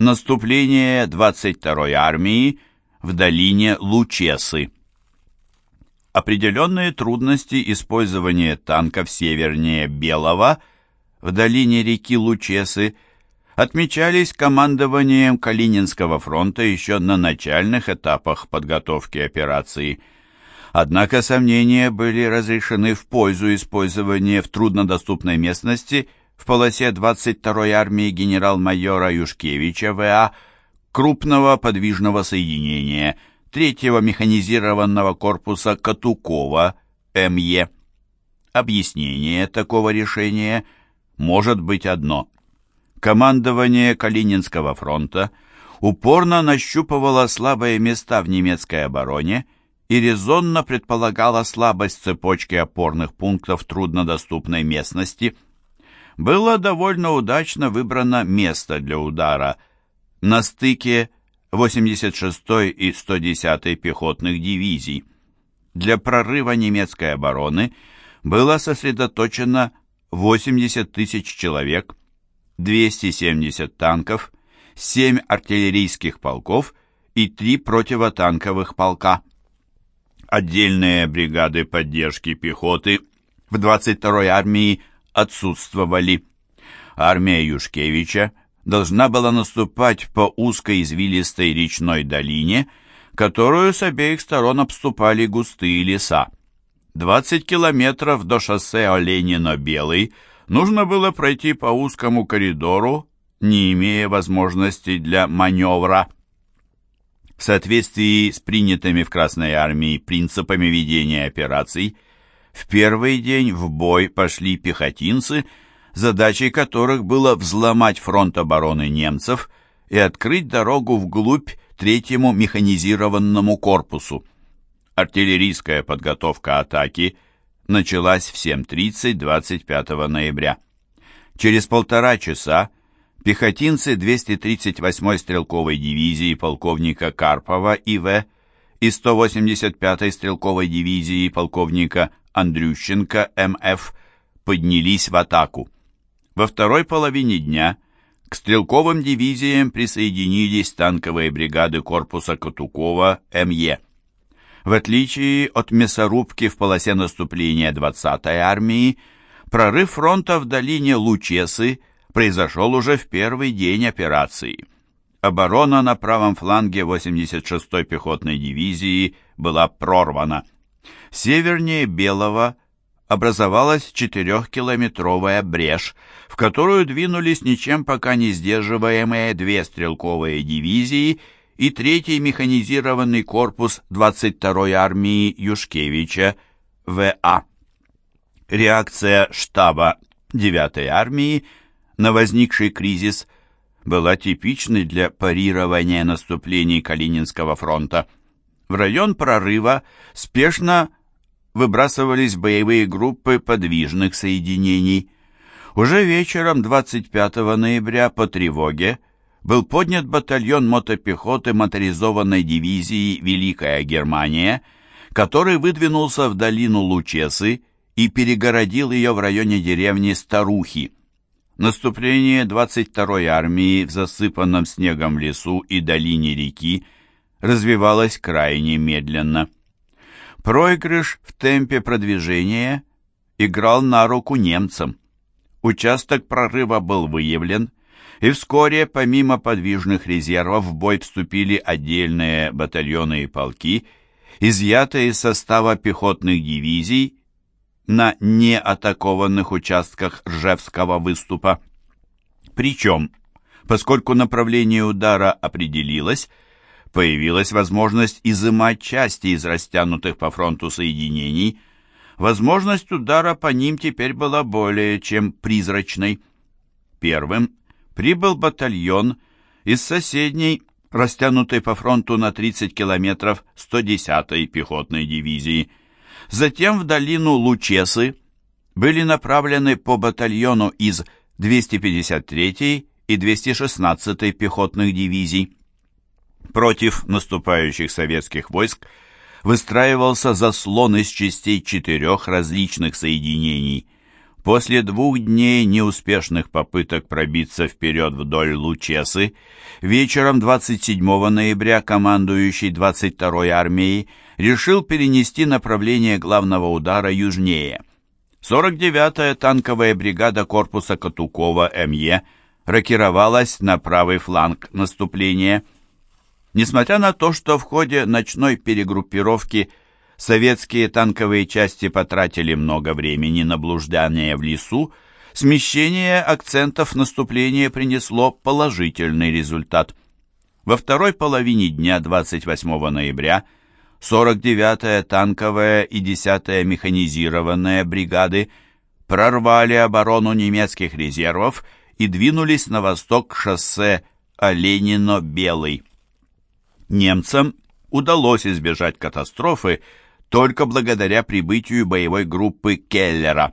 Наступление 22-й армии в долине Лучесы. Определенные трудности использования танков севернее Белого в долине реки Лучесы отмечались командованием Калининского фронта еще на начальных этапах подготовки операции. Однако сомнения были разрешены в пользу использования в труднодоступной местности – в полосе 22-й армии генерал-майора Юшкевича В.А. крупного подвижного соединения 3-го механизированного корпуса Катукова М.Е. Объяснение такого решения может быть одно. Командование Калининского фронта упорно нащупывало слабые места в немецкой обороне и резонно предполагало слабость цепочки опорных пунктов труднодоступной местности – было довольно удачно выбрано место для удара на стыке 86-й и 110-й пехотных дивизий. Для прорыва немецкой обороны было сосредоточено 80 тысяч человек, 270 танков, 7 артиллерийских полков и 3 противотанковых полка. Отдельные бригады поддержки пехоты в 22-й армии отсутствовали. Армия Юшкевича должна была наступать по узкой извилистой речной долине, которую с обеих сторон обступали густые леса. 20 километров до шоссе Оленино-Белый нужно было пройти по узкому коридору, не имея возможности для маневра. В соответствии с принятыми в Красной армии принципами ведения операций, в первый день в бой пошли пехотинцы, задачей которых было взломать фронт обороны немцев и открыть дорогу вглубь третьему механизированному корпусу. Артиллерийская подготовка атаки началась в 7.30 25 ноября. Через полтора часа пехотинцы 238-й стрелковой дивизии полковника Карпова И.В. и 185-й стрелковой дивизии полковника Андрющенко МФ поднялись в атаку. Во второй половине дня к стрелковым дивизиям присоединились танковые бригады корпуса Катукова МЕ. В отличие от мясорубки в полосе наступления 20-й армии, прорыв фронта в долине Лучесы произошел уже в первый день операции. Оборона на правом фланге 86-й пехотной дивизии была прорвана. Севернее Белого образовалась четырехкилометровая брешь, в которую двинулись ничем пока не сдерживаемые две стрелковые дивизии и третий механизированный корпус 22-й армии Юшкевича В.А. Реакция штаба 9-й армии на возникший кризис была типичной для парирования наступлений Калининского фронта. В район прорыва спешно выбрасывались боевые группы подвижных соединений. Уже вечером 25 ноября по тревоге был поднят батальон мотопехоты моторизованной дивизии «Великая Германия», который выдвинулся в долину Лучесы и перегородил ее в районе деревни Старухи. Наступление 22-й армии в засыпанном снегом лесу и долине реки – развивалась крайне медленно. Проигрыш в темпе продвижения играл на руку немцам. Участок прорыва был выявлен, и вскоре, помимо подвижных резервов, в бой вступили отдельные батальоны и полки, изъятые из состава пехотных дивизий на неатакованных участках Ржевского выступа. Причем, поскольку направление удара определилось, появилась возможность изымать части из растянутых по фронту соединений. Возможность удара по ним теперь была более чем призрачной. Первым прибыл батальон из соседней, растянутой по фронту на 30 километров 110-й пехотной дивизии. Затем в долину Лучесы были направлены по батальону из 253-й и 216-й пехотных дивизий против наступающих советских войск выстраивался заслон из частей четырех различных соединений. После двух дней неуспешных попыток пробиться вперед вдоль Лучесы, вечером 27 ноября командующий 22-й армией решил перенести направление главного удара южнее. 49-я танковая бригада корпуса Катукова МЕ рокировалась на правый фланг наступления. Несмотря на то, что в ходе ночной перегруппировки советские танковые части потратили много времени на блуждание в лесу, смещение акцентов наступления принесло положительный результат. Во второй половине дня 28 ноября 49-я танковая и 10-я механизированная бригады прорвали оборону немецких резервов и двинулись на восток шоссе Оленино-Белый. Немцам удалось избежать катастрофы только благодаря прибытию боевой группы Келлера.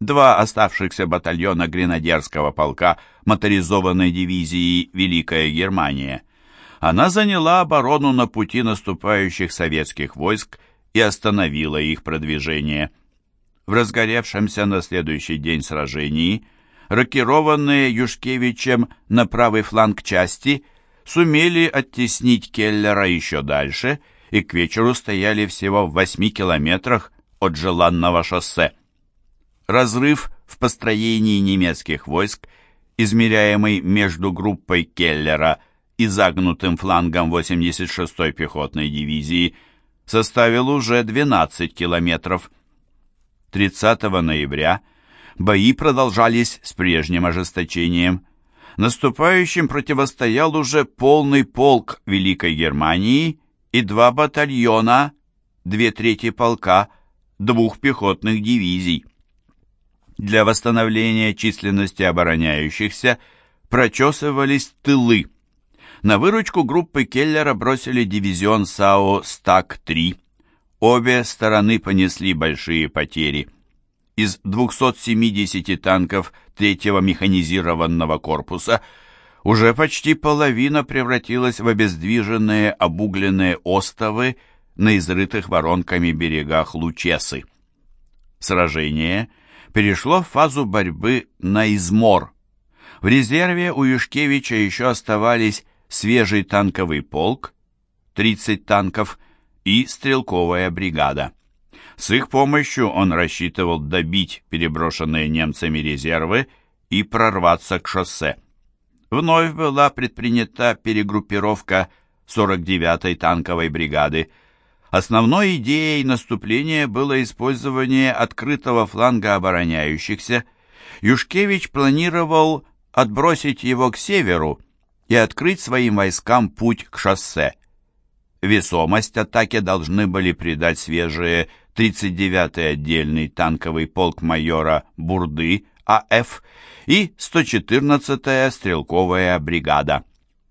Два оставшихся батальона гренадерского полка моторизованной дивизии «Великая Германия». Она заняла оборону на пути наступающих советских войск и остановила их продвижение. В разгоревшемся на следующий день сражении рокированные Юшкевичем на правый фланг части сумели оттеснить Келлера еще дальше – и к вечеру стояли всего в восьми километрах от желанного шоссе. Разрыв в построении немецких войск, измеряемый между группой Келлера и загнутым флангом 86-й пехотной дивизии, составил уже 12 километров. 30 ноября бои продолжались с прежним ожесточением. Наступающим противостоял уже полный полк Великой Германии и два батальона, две трети полка, двух пехотных дивизий. Для восстановления численности обороняющихся прочесывались тылы. На выручку группы Келлера бросили дивизион САО «Стак-3». Обе стороны понесли большие потери. Из 270 танков третьего механизированного корпуса – уже почти половина превратилась в обездвиженные обугленные остовы на изрытых воронками берегах Лучесы. Сражение перешло в фазу борьбы на измор. В резерве у Юшкевича еще оставались свежий танковый полк, 30 танков и стрелковая бригада. С их помощью он рассчитывал добить переброшенные немцами резервы и прорваться к шоссе. Вновь была предпринята перегруппировка 49-й танковой бригады. Основной идеей наступления было использование открытого фланга обороняющихся. Юшкевич планировал отбросить его к северу и открыть своим войскам путь к шоссе. Весомость атаке должны были придать свежие 39-й отдельный танковый полк майора Бурды АФ и 114-я стрелковая бригада.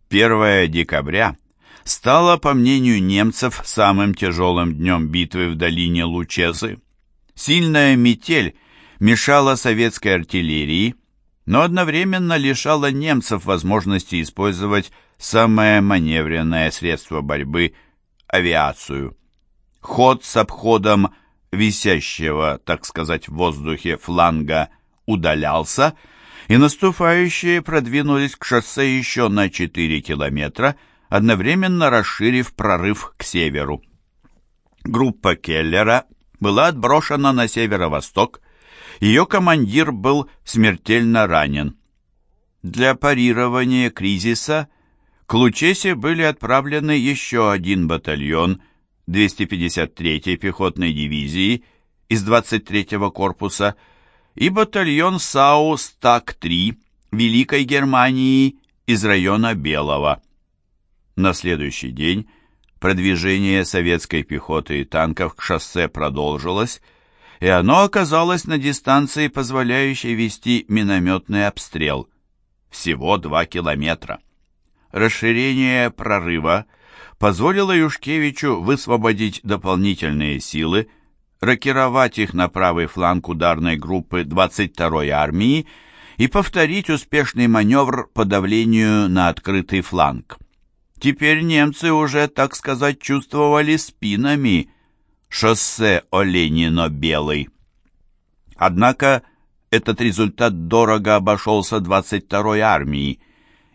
1 декабря стало, по мнению немцев, самым тяжелым днем битвы в долине Лучезы. Сильная метель мешала советской артиллерии, но одновременно лишала немцев возможности использовать самое маневренное средство борьбы – авиацию. Ход с обходом висящего, так сказать, в воздухе фланга удалялся – и наступающие продвинулись к шоссе еще на 4 километра, одновременно расширив прорыв к северу. Группа Келлера была отброшена на северо-восток, ее командир был смертельно ранен. Для парирования кризиса к Лучесе были отправлены еще один батальон 253-й пехотной дивизии из 23-го корпуса и батальон САУ «Стак-3» Великой Германии из района Белого. На следующий день продвижение советской пехоты и танков к шоссе продолжилось, и оно оказалось на дистанции, позволяющей вести минометный обстрел. Всего два километра. Расширение прорыва позволило Юшкевичу высвободить дополнительные силы, рокировать их на правый фланг ударной группы 22-й армии и повторить успешный маневр по давлению на открытый фланг. Теперь немцы уже, так сказать, чувствовали спинами шоссе Оленино-Белый. Однако этот результат дорого обошелся 22-й армии.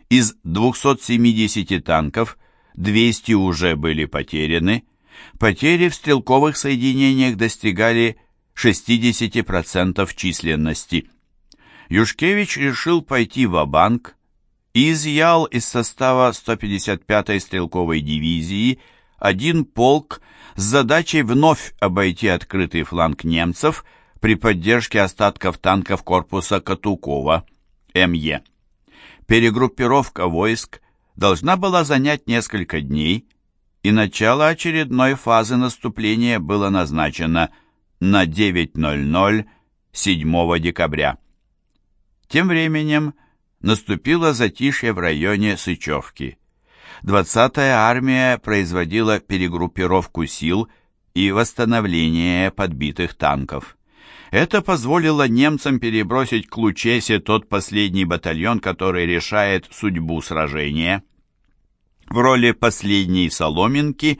Из 270 танков 200 уже были потеряны, потери в стрелковых соединениях достигали 60% численности. Юшкевич решил пойти в банк и изъял из состава 155-й стрелковой дивизии один полк с задачей вновь обойти открытый фланг немцев при поддержке остатков танков корпуса Катукова, МЕ. Перегруппировка войск должна была занять несколько дней, и начало очередной фазы наступления было назначено на 9.00 7 декабря. Тем временем наступило затишье в районе Сычевки. 20-я армия производила перегруппировку сил и восстановление подбитых танков. Это позволило немцам перебросить к Лучесе тот последний батальон, который решает судьбу сражения. В роли последней соломинки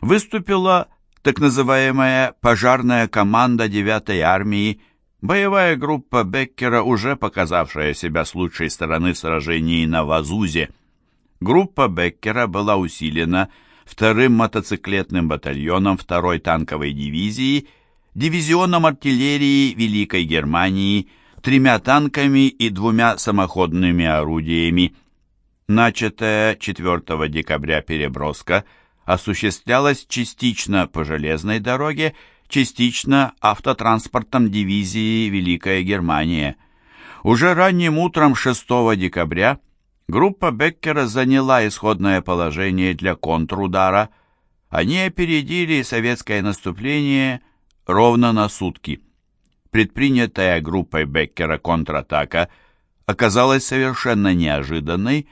выступила так называемая пожарная команда 9-й армии, боевая группа Беккера, уже показавшая себя с лучшей стороны в сражении на Вазузе. Группа Беккера была усилена вторым мотоциклетным батальоном 2-й танковой дивизии, дивизионом артиллерии Великой Германии, тремя танками и двумя самоходными орудиями. Начатая 4 декабря переброска осуществлялась частично по железной дороге, частично автотранспортом дивизии Великая Германия. Уже ранним утром 6 декабря группа Беккера заняла исходное положение для контрудара. Они опередили советское наступление ровно на сутки. Предпринятая группой Беккера контратака оказалась совершенно неожиданной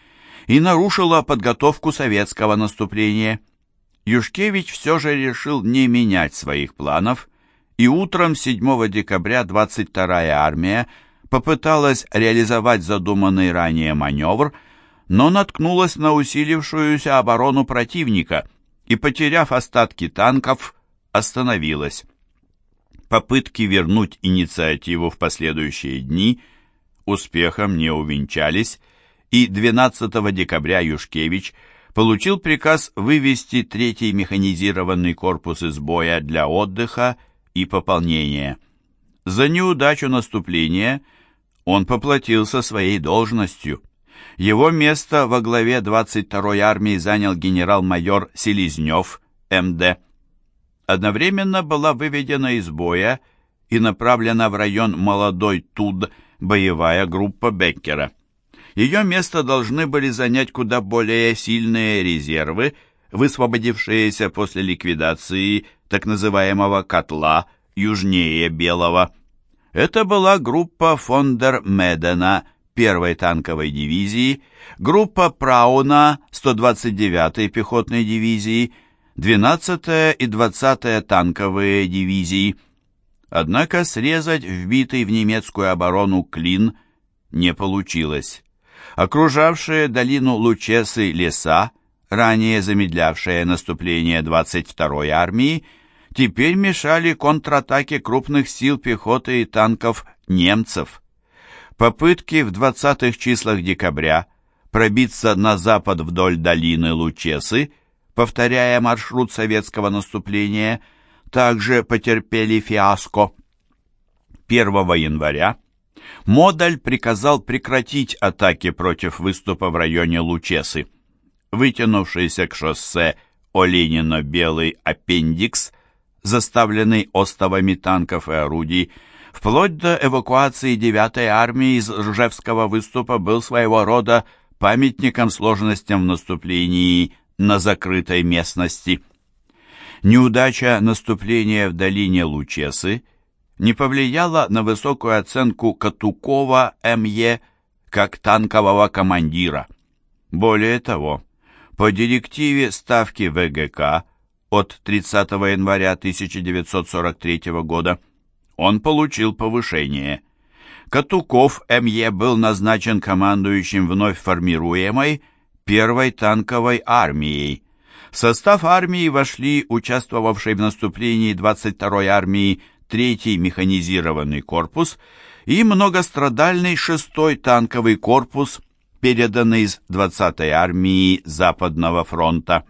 и нарушила подготовку советского наступления. Юшкевич все же решил не менять своих планов, и утром 7 декабря 22-я армия попыталась реализовать задуманный ранее маневр, но наткнулась на усилившуюся оборону противника и, потеряв остатки танков, остановилась. Попытки вернуть инициативу в последующие дни успехом не увенчались, и 12 декабря Юшкевич – получил приказ вывести третий механизированный корпус из боя для отдыха и пополнения. За неудачу наступления он поплатился своей должностью. Его место во главе 22-й армии занял генерал-майор Селезнев, МД. Одновременно была выведена из боя и направлена в район Молодой Туд боевая группа Беккера. Ее место должны были занять куда более сильные резервы, высвободившиеся после ликвидации так называемого «котла» южнее Белого. Это была группа фон дер Медена первой танковой дивизии, группа Прауна 129-й пехотной дивизии, 12-я и 20-я танковые дивизии. Однако срезать вбитый в немецкую оборону клин не получилось окружавшие долину Лучесы леса, ранее замедлявшие наступление 22-й армии, теперь мешали контратаке крупных сил пехоты и танков немцев. Попытки в 20-х числах декабря пробиться на запад вдоль долины Лучесы, повторяя маршрут советского наступления, также потерпели фиаско. 1 января Модаль приказал прекратить атаки против выступа в районе Лучесы. Вытянувшийся к шоссе Оленино-Белый аппендикс, заставленный остовами танков и орудий, вплоть до эвакуации 9-й армии из Ржевского выступа был своего рода памятником сложностям в наступлении на закрытой местности. Неудача наступления в долине Лучесы – не повлияло на высокую оценку Катукова М.Е. как танкового командира. Более того, по директиве Ставки ВГК от 30 января 1943 года он получил повышение. Катуков М.Е. был назначен командующим вновь формируемой первой танковой армией. В состав армии вошли участвовавшие в наступлении 22-й армии третий механизированный корпус и многострадальный 6-й танковый корпус, переданный из 20-й армии Западного фронта.